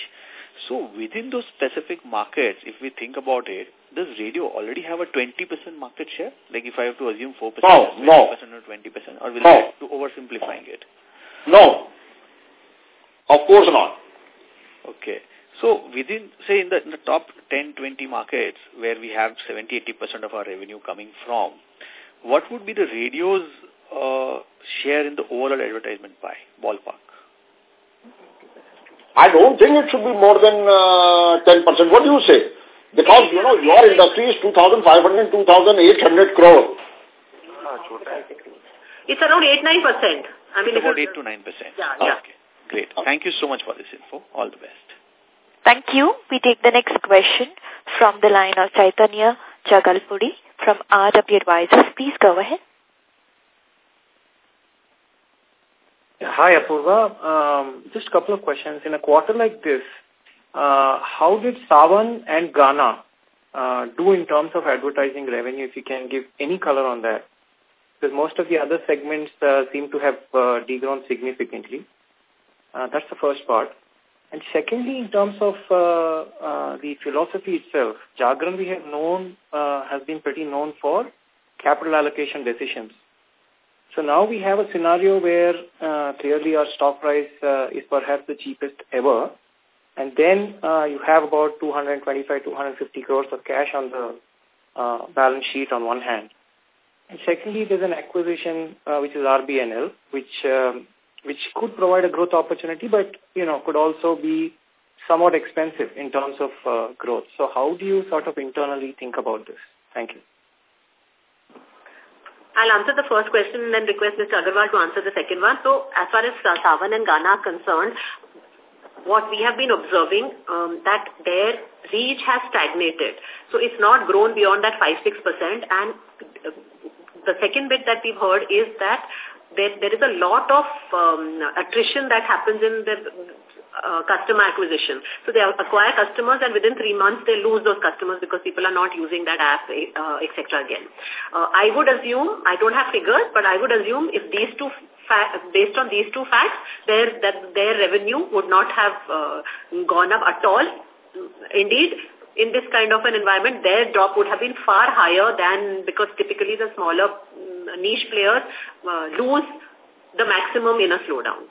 So within those specific markets, if we think about it, does radio already have a 20% market share? Like if I have to assume 4%, no, 20% no. or 20%, or will no. To oversimplifying it? No. Of course not. Okay. So within, say, in the, in the top 10, 20 markets where we have 70, 80% of our revenue coming from, what would be the radio's uh, share in the overall advertisement pie, ballpark? I don't think it should be more than uh, 10%. What do you say? Because, you know, your industry is 2,500, 2,800 crore. It's around 8-9%. I mean, it's about 8 to 9%. Yeah, yeah. Okay, great. Thank you so much for this info. All the best. Thank you. We take the next question from the line of Chaitanya Jagalpudi from RW Advisors. Please go ahead. Hi, Apurva. Um, just a couple of questions. In a quarter like this, uh, how did Saavn and Gaana uh, do in terms of advertising revenue, if you can give any color on that? Because most of the other segments uh, seem to have uh, degrown significantly. Uh, that's the first part. And secondly, in terms of uh, uh, the philosophy itself, Jagran we have known, uh, has been pretty known for capital allocation decisions. So now we have a scenario where uh, clearly our stock price uh, is perhaps the cheapest ever. And then uh, you have about 225, 250 crores of cash on the uh, balance sheet on one hand. And secondly, there's an acquisition uh, which is RBNL, which um, which could provide a growth opportunity, but you know could also be somewhat expensive in terms of uh, growth. So how do you sort of internally think about this? Thank you. I'll answer the first question and then request Mr. Agarwal to answer the second one. So as far as uh, Saavn and Gaana are concerned, what we have been observing um, that their reach has stagnated. So it's not grown beyond that 5-6% and the second bit that we've heard is that there, there is a lot of um, attrition that happens in the uh, customer acquisition. So they acquire customers and within three months they lose those customers because people are not using that app, uh, etc. again. Uh, I would assume, I don't have figures, but I would assume if these two based on these two facts, their, that their revenue would not have uh, gone up at all. Indeed, in this kind of an environment, their drop would have been far higher than because typically the smaller mm, niche players uh, lose the maximum in a slowdown.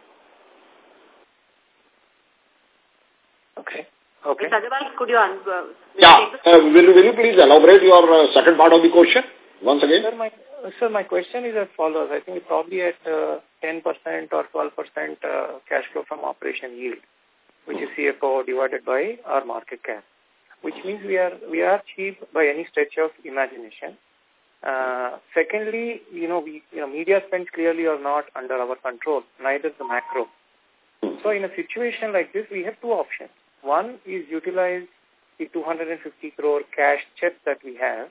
Okay. Okay. Mr. Agarwal, could you answer? Yeah. Uh, will, will you please elaborate your uh, second part of the question once again? Sir, my, sir, my question is as follows. I think it's probably at uh, 10% or 12% uh, cash flow from operation yield, which is CFO divided by our market cap, which means we are we are cheap by any stretch of imagination. Uh, secondly, you know, we, you know, media spends clearly are not under our control, neither the macro. So in a situation like this, we have two options. One is utilize the 250 crore cash check that we have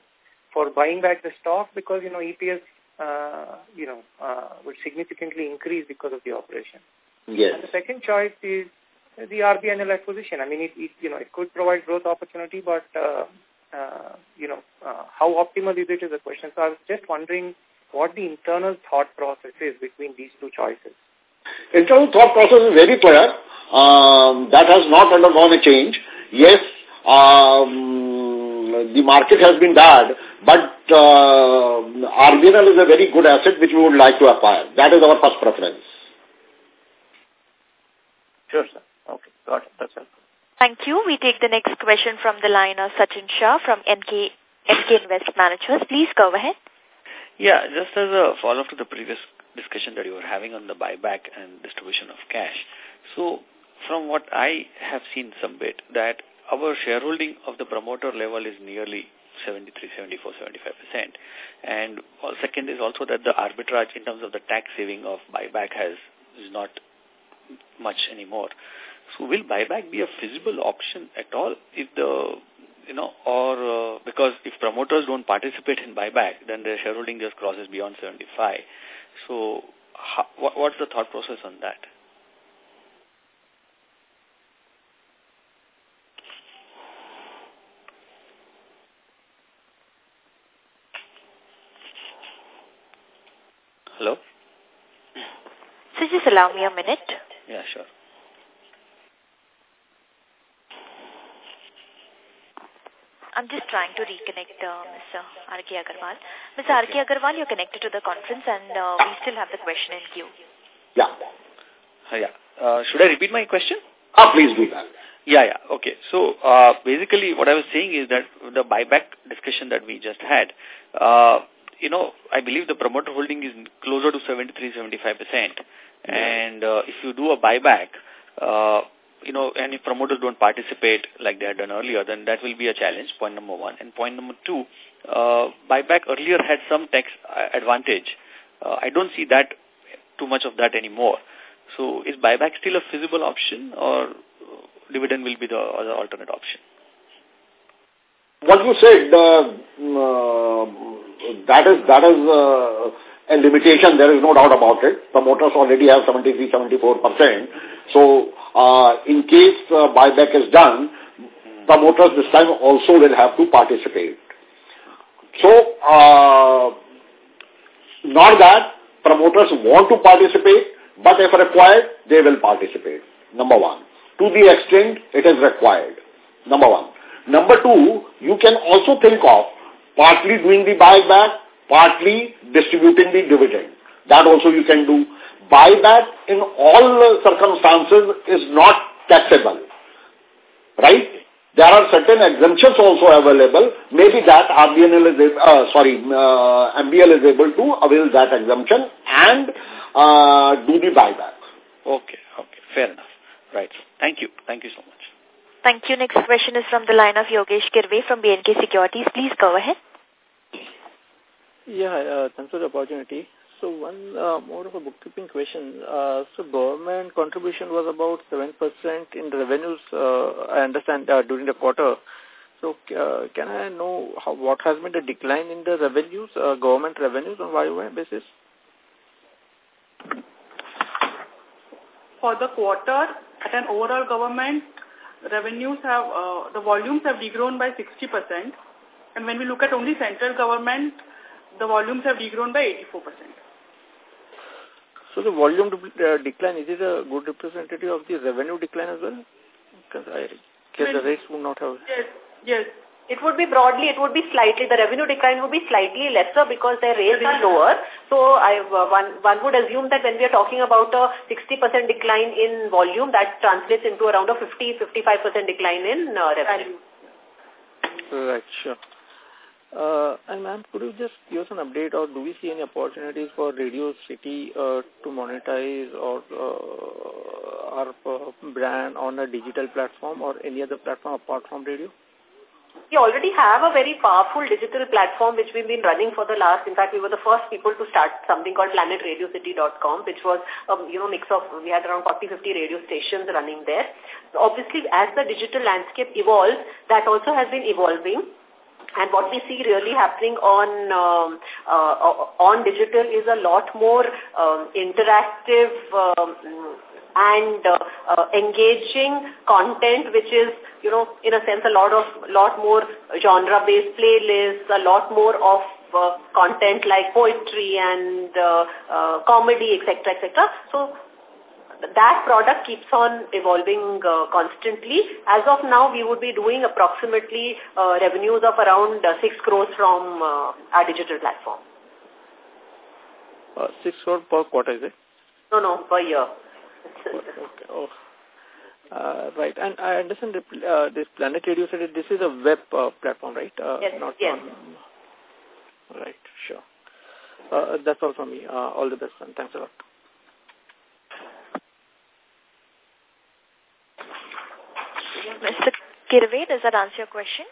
for buying back the stock because, you know, EPS, uh, you know, uh, would significantly increase because of the operation. Yes. And the second choice is the RBNL acquisition. I mean, it, it you know, it could provide growth opportunity, but, uh, uh, you know, uh, how optimal is it is a question. So I was just wondering what the internal thought process is between these two choices. Internal thought process is very clear. Um, that has not undergone a change. Yes, um, the market has been bad, but uh, RBNL is a very good asset which we would like to acquire. That is our first preference. Sure, sir. Okay, got it. That's helpful. Thank you. We take the next question from the line of Sachin Shah from Emkay, Emkay Invest Managers. Please go ahead. Yeah, just as a follow-up to the previous discussion that you were having on the buyback and distribution of cash. So, from what I have seen some bit, that our shareholding of the promoter level is nearly 73, 74, 75%. And second is also that the arbitrage in terms of the tax saving of buyback has is not much anymore. So will buyback be a feasible option at all if the, you know, or uh, because if promoters don't participate in buyback, then their shareholding just crosses beyond 75. So how, what, what's the thought process on that? Hello? So just allow me a minute. Yeah, sure. I'm just trying to reconnect uh, Mr. R.K. Agarwal. Mr. R.K. Agarwal, you're connected to the conference and uh, we still have the question in queue. Yeah. Uh, yeah. Uh, should I repeat my question? Ah, please do that. Yeah, yeah. Okay. So, uh, basically what I was saying is that the buyback discussion that we just had, uh, you know, I believe the promoter holding is closer to 73, 75%. And uh, if you do a buyback, uh, you know, and if promoters don't participate like they had done earlier, then that will be a challenge, point number one. And point number two, uh, buyback earlier had some tax advantage. Uh, I don't see that, too much of that anymore. So is buyback still a feasible option or dividend will be the other alternate option? What you said, uh, uh, that is, that is uh, a limitation, there is no doubt about it. Promoters already have 73, 74%. So, uh, in case uh, buyback is done, promoters this time also will have to participate. So, uh, not that promoters want to participate, but if required, they will participate. Number one. To the extent it is required. Number one. Number two, you can also think of partly doing the buyback, partly distributing the dividend. That also you can do. Buyback in all circumstances is not taxable. Right? There are certain exemptions also available. Maybe that RBNL is, uh, sorry, uh, MBL is able to avail that exemption and uh, do the buyback. Okay, okay, fair enough. Right. Thank you. Thank you so much. Thank you. Next question is from the line of Yogesh Kirve from B&K Securities. Please go ahead. Yeah, uh, thanks for the opportunity. So one uh, more of a bookkeeping question. Uh, so government contribution was about 7% in revenues, uh, I understand, uh, during the quarter. So uh, can I know how, what has been the decline in the revenues, uh, government revenues on YOY basis? For the quarter, at an overall government, revenues have, uh, the volumes have degrown by 60%. And when we look at only central government, the volumes have degrown by 84%. So the volume uh, decline, is it a good representative of the revenue decline as well? Because I guess the rates would not have... Yes, yes. It would be broadly, it would be slightly, the revenue decline would be slightly lesser because their rates are lower. So I, uh, one, one would assume that when we are talking about a 60% decline in volume, that translates into around a 50-55% decline in uh, revenue. Right, sure. Uh, and ma'am, could you just give us an update or do we see any opportunities for Radio City uh, to monetize or uh, our uh, brand on a digital platform or any other platform apart from radio? we already have a very powerful digital platform which we've been running for the last, in fact, we were the first people to start something called planetradiocity.com, which was, um, you know, mix of, we had around 40, 50 radio stations running there. So obviously, as the digital landscape evolves, that also has been evolving. And what we see really happening on um, uh, on digital is a lot more um, interactive um, and uh, uh, engaging content, which is, you know, in a sense, a lot of lot more genre-based playlists, a lot more of uh, content like poetry and uh, uh, comedy, etc., etc. So that product keeps on evolving uh, constantly. As of now, we would be doing approximately uh, revenues of around uh, 6 crores from uh, our digital platform. Uh, 6 crore per quarter, is it? No, no, per year. okay. Oh. Uh, right, and I understand uh, this Planet Radio said this is a web uh, platform, right? Uh, yes, not yes. On... Right, sure. Uh, that's all from me. Uh, all the best, and thanks a lot. Mr. Kirve, does that answer your question?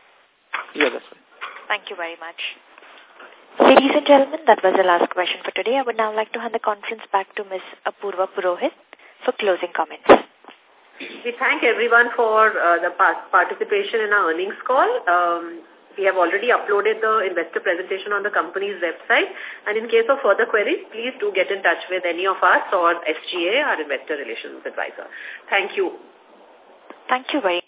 Yeah, that's fine. Thank you very much. Ladies and gentlemen, that was the last question for today. I would now like to hand the conference back to Ms. Apurva Purohit for closing comments. We thank everyone for uh, the participation in our earnings call. Um, we have already uploaded the investor presentation on the company's website. And in case of further queries, please do get in touch with any of us or SGA, our investor relations advisor. Thank you. Thank you very